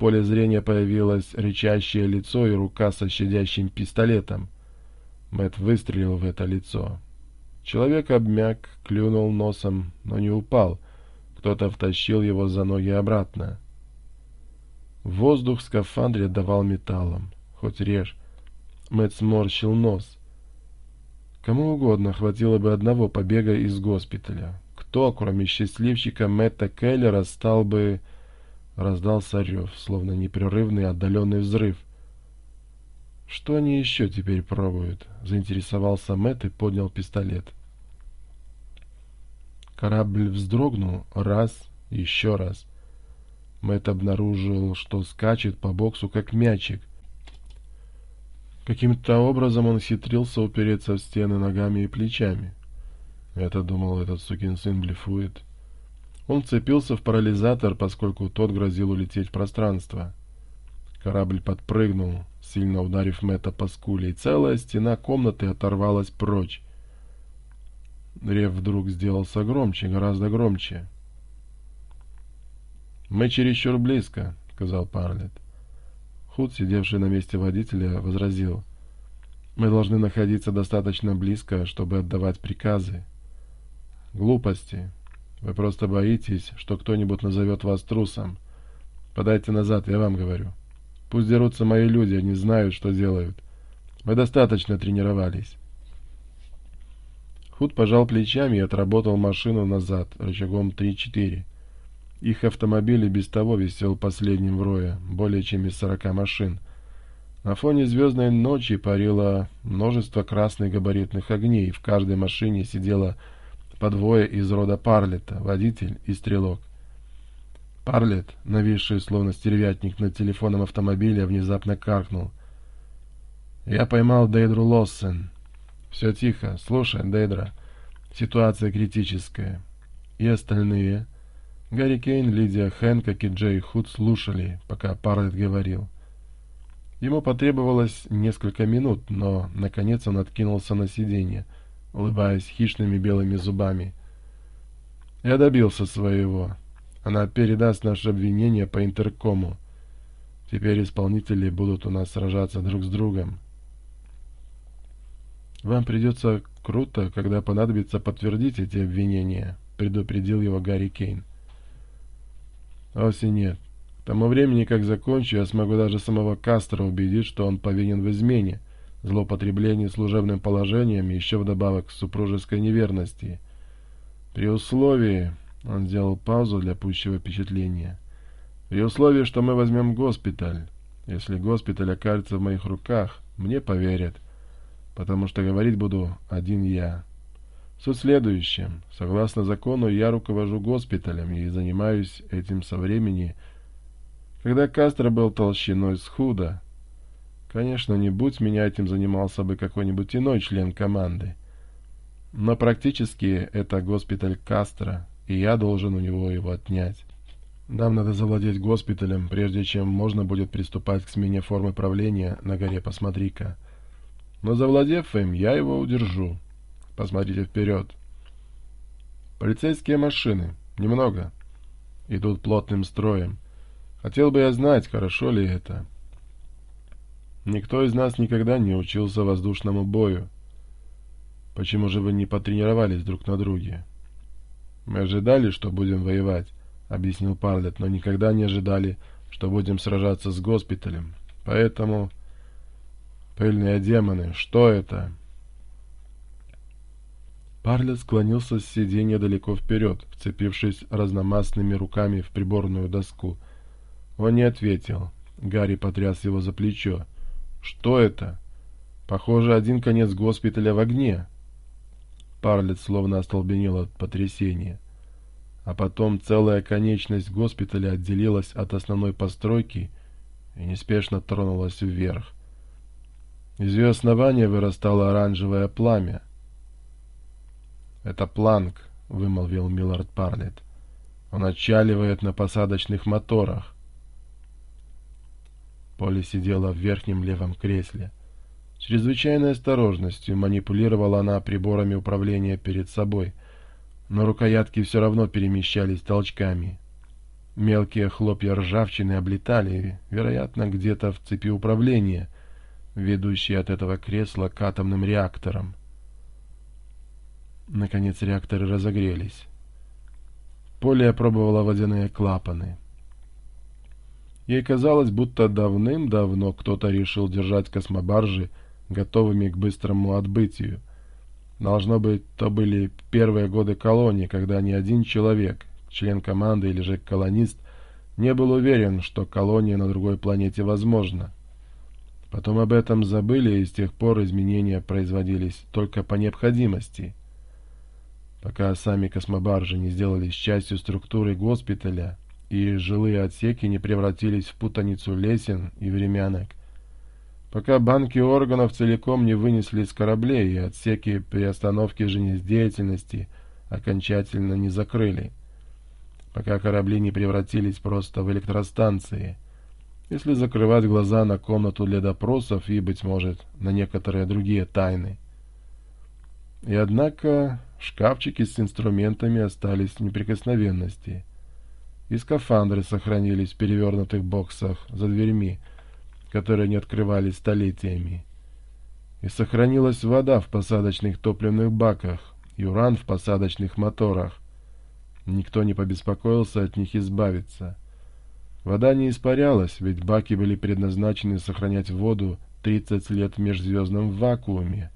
поле зрения появилось рычащее лицо и рука со щадящим пистолетом. Мэт выстрелил в это лицо. Человек обмяк, клюнул носом, но не упал. Кто-то втащил его за ноги обратно. Воздух в скафандре давал металлом. Хоть режь. Мэт сморщил нос. Кому угодно хватило бы одного побега из госпиталя. Кто, кроме счастливчика Мэтта Келлера, стал бы раздался рев, словно непрерывный отдаленный взрыв. «Что они еще теперь пробуют?» — заинтересовался Мэтт и поднял пистолет. Корабль вздрогнул раз, еще раз. Мэтт обнаружил, что скачет по боксу, как мячик. Каким-то образом он хитрился упереться в стены ногами и плечами. Это, думал, этот сукин сын блефует. — он вцепился в парализатор, поскольку тот грозил улететь в пространство. Корабль подпрыгнул, сильно ударив Мэтта по скуле, и целая стена комнаты оторвалась прочь. Рев вдруг сделался громче, гораздо громче. «Мы чересчур близко», — сказал Парлетт. Худ, сидевший на месте водителя, возразил. «Мы должны находиться достаточно близко, чтобы отдавать приказы». «Глупости», Вы просто боитесь, что кто-нибудь назовет вас трусом. Подайте назад, я вам говорю. Пусть дерутся мои люди, они знают, что делают. Мы достаточно тренировались». Худ пожал плечами и отработал машину назад, рычагом 3-4. Их автомобиль и без того висел последним в рое, более чем из сорока машин. На фоне звездной ночи парило множество красных габаритных огней, в каждой машине сидело по двое из рода Парлета, водитель и стрелок. Парлет, нависший словно стервятник над телефоном автомобиля, внезапно каркнул. «Я поймал Дейдру Лоссен». «Все тихо. Слушай, Дейдра, ситуация критическая. И остальные?» Гарри Кейн, Лидия Хэнкок и Джей Худ слушали, пока Парлет говорил. Ему потребовалось несколько минут, но, наконец, он откинулся на сиденье — улыбаясь хищными белыми зубами. «Я добился своего. Она передаст наше обвинение по интеркому. Теперь исполнители будут у нас сражаться друг с другом». «Вам придется круто, когда понадобится подтвердить эти обвинения», — предупредил его Гарри Кейн. «Оси нет. К тому времени, как закончу, я смогу даже самого Кастро убедить, что он повинен в измене» злоупотреблений служебным положением и еще вдобавок к супружеской неверности. При условии... Он сделал паузу для пущего впечатления. При условии, что мы возьмем госпиталь. Если госпиталь окажется в моих руках, мне поверят, потому что говорить буду один я. Суть следующим. Согласно закону, я руковожу госпиталем и занимаюсь этим со времени, когда Кастро был толщиной с худо. Конечно, не будь меня этим занимался бы какой-нибудь иной член команды. Но практически это госпиталь Кастро, и я должен у него его отнять. Нам надо завладеть госпиталем, прежде чем можно будет приступать к смене формы правления на горе «Посмотри-ка». Но завладев им, я его удержу. Посмотрите вперед. Полицейские машины. Немного. Идут плотным строем. Хотел бы я знать, хорошо ли это. — Никто из нас никогда не учился воздушному бою. Почему же вы не потренировались друг на друге? Мы ожидали, что будем воевать, объяснил Парлет, но никогда не ожидали, что будем сражаться с госпиталем. Поэтому... Пыльные демоны, что это? Парлет склонился с сиденья далеко вперед, вцепившись разномастными руками в приборную доску. Он не ответил. Гарри потряс его за плечо. Что это? Похоже, один конец госпиталя в огне. Парлет словно остолбенел от потрясения. А потом целая конечность госпиталя отделилась от основной постройки и неспешно тронулась вверх. Из ее основания вырастало оранжевое пламя. «Это планк», — вымолвил Миллард Парлетт. «Он отчаливает на посадочных моторах. Поли сидела в верхнем левом кресле. С чрезвычайной осторожностью манипулировала она приборами управления перед собой, но рукоятки все равно перемещались толчками. Мелкие хлопья ржавчины облетали, вероятно, где-то в цепи управления, ведущей от этого кресла к атомным реакторам. Наконец реакторы разогрелись. Поле опробовала водяные клапаны — Ей казалось, будто давным-давно кто-то решил держать космобаржи готовыми к быстрому отбытию. Должно быть, то были первые годы колонии, когда ни один человек, член команды или же колонист, не был уверен, что колония на другой планете возможна. Потом об этом забыли, и с тех пор изменения производились только по необходимости. Пока сами космобаржи не сделались частью структуры госпиталя, и жилые отсеки не превратились в путаницу лесен и времянок. Пока банки органов целиком не вынесли из кораблей и отсеки при остановке жизнедеятельности окончательно не закрыли. Пока корабли не превратились просто в электростанции. Если закрывать глаза на комнату для допросов и, быть может, на некоторые другие тайны. И однако шкафчики с инструментами остались в неприкосновенности – и скафандры сохранились в перевернутых боксах за дверьми, которые не открывались столетиями. И сохранилась вода в посадочных топливных баках и уран в посадочных моторах. Никто не побеспокоился от них избавиться. Вода не испарялась, ведь баки были предназначены сохранять воду 30 лет в межзвездном вакууме.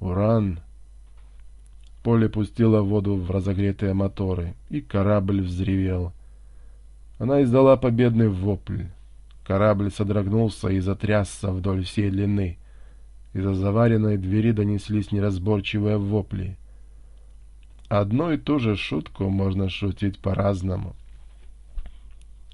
Уран... Поле пустило воду в разогретые моторы, и корабль взревел. Она издала победный вопль. Корабль содрогнулся и затрясся вдоль всей длины. Из-за заваренной двери донеслись неразборчивые вопли. Одну и ту же шутку можно шутить по-разному.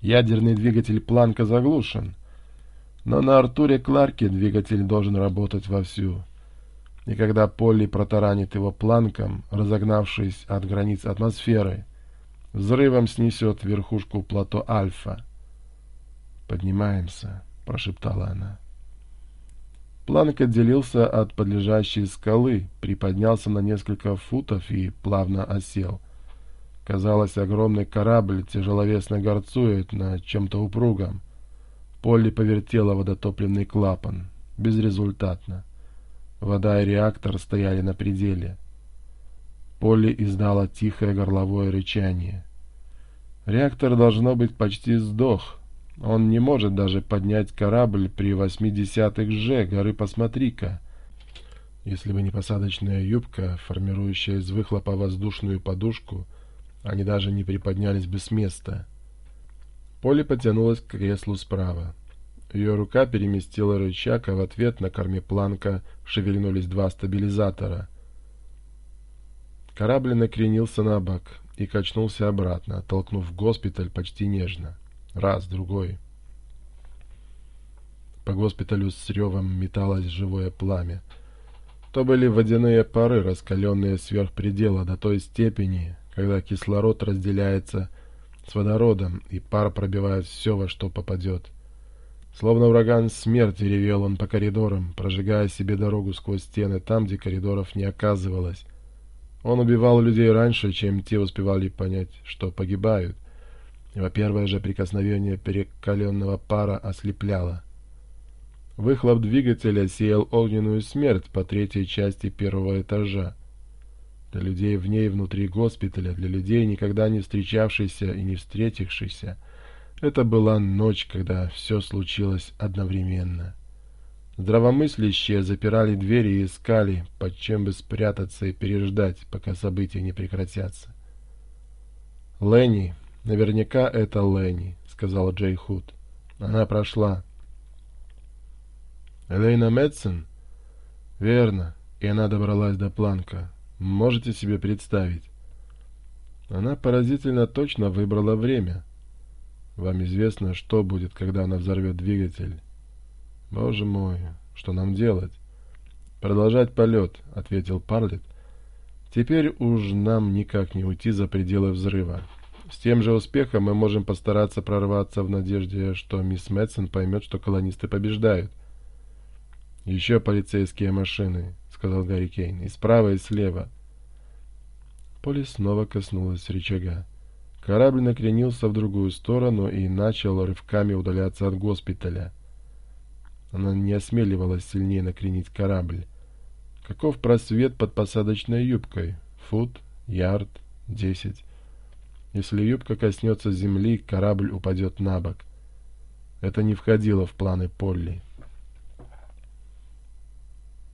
Ядерный двигатель Планка заглушен, но на Артуре Кларке двигатель должен работать вовсю. И когда Полли протаранит его Планком, разогнавшись от границ атмосферы, — взрывом снесет верхушку плато Альфа. «Поднимаемся», — прошептала она. Планк отделился от подлежащей скалы, приподнялся на несколько футов и плавно осел. Казалось, огромный корабль тяжеловесно горцует на чем-то упругом. Полли повертела водотопливный клапан. Безрезультатно. Вода и реактор стояли на пределе. Полли издала тихое горловое рычание. Реактор, должно быть, почти сдох. Он не может даже поднять корабль при 80 же горы «Посмотри-ка». Если бы не посадочная юбка, формирующая из выхлопа воздушную подушку, они даже не приподнялись бы с места. Поле потянулась к креслу справа. Ее рука переместила рычаг, а в ответ на корме планка шевельнулись два стабилизатора — Корабль накренился на бок и качнулся обратно, толкнув госпиталь почти нежно. Раз, другой. По госпиталю с ревом металось живое пламя. То были водяные пары, раскаленные сверх предела до той степени, когда кислород разделяется с водородом, и пар пробивает все, во что попадет. Словно ураган смерти ревел он по коридорам, прожигая себе дорогу сквозь стены там, где коридоров не оказывалось, он убивал людей раньше, чем те успевали понять, что погибают. Его первое же прикосновение перекаленного пара ослепляло. Выхлоп двигателя сеял огненную смерть по третьей части первого этажа. Для людей в ней внутри госпиталя, для людей, никогда не встречавшихся и не встретившихся, это была ночь, когда все случилось одновременно. Здраво запирали двери и искали, под чем бы спрятаться и переждать, пока события не прекратятся. «Ленни, наверняка это Ленни», — сказала Джей Худ. «Она прошла». «Элейна Мэтсон?» «Верно, и она добралась до планка. Можете себе представить?» Она поразительно точно выбрала время. Вам известно, что будет, когда она взорвет двигатель. Боже мой, что нам делать? Продолжать полет, ответил Парлет. Теперь уж нам никак не уйти за пределы взрыва. С тем же успехом мы можем постараться прорваться в надежде, что мисс Мэтсон поймет, что колонисты побеждают. «Еще полицейские машины», — сказал Гарри Кейн, — «и справа, и слева». Поле снова коснулось рычага. Корабль накренился в другую сторону и начал рывками удаляться от госпиталя. Она не осмеливалась сильнее накренить корабль. Каков просвет под посадочной юбкой? Фут, ярд, десять. Если юбка коснется земли, корабль упадет на бок. Это не входило в планы Полли.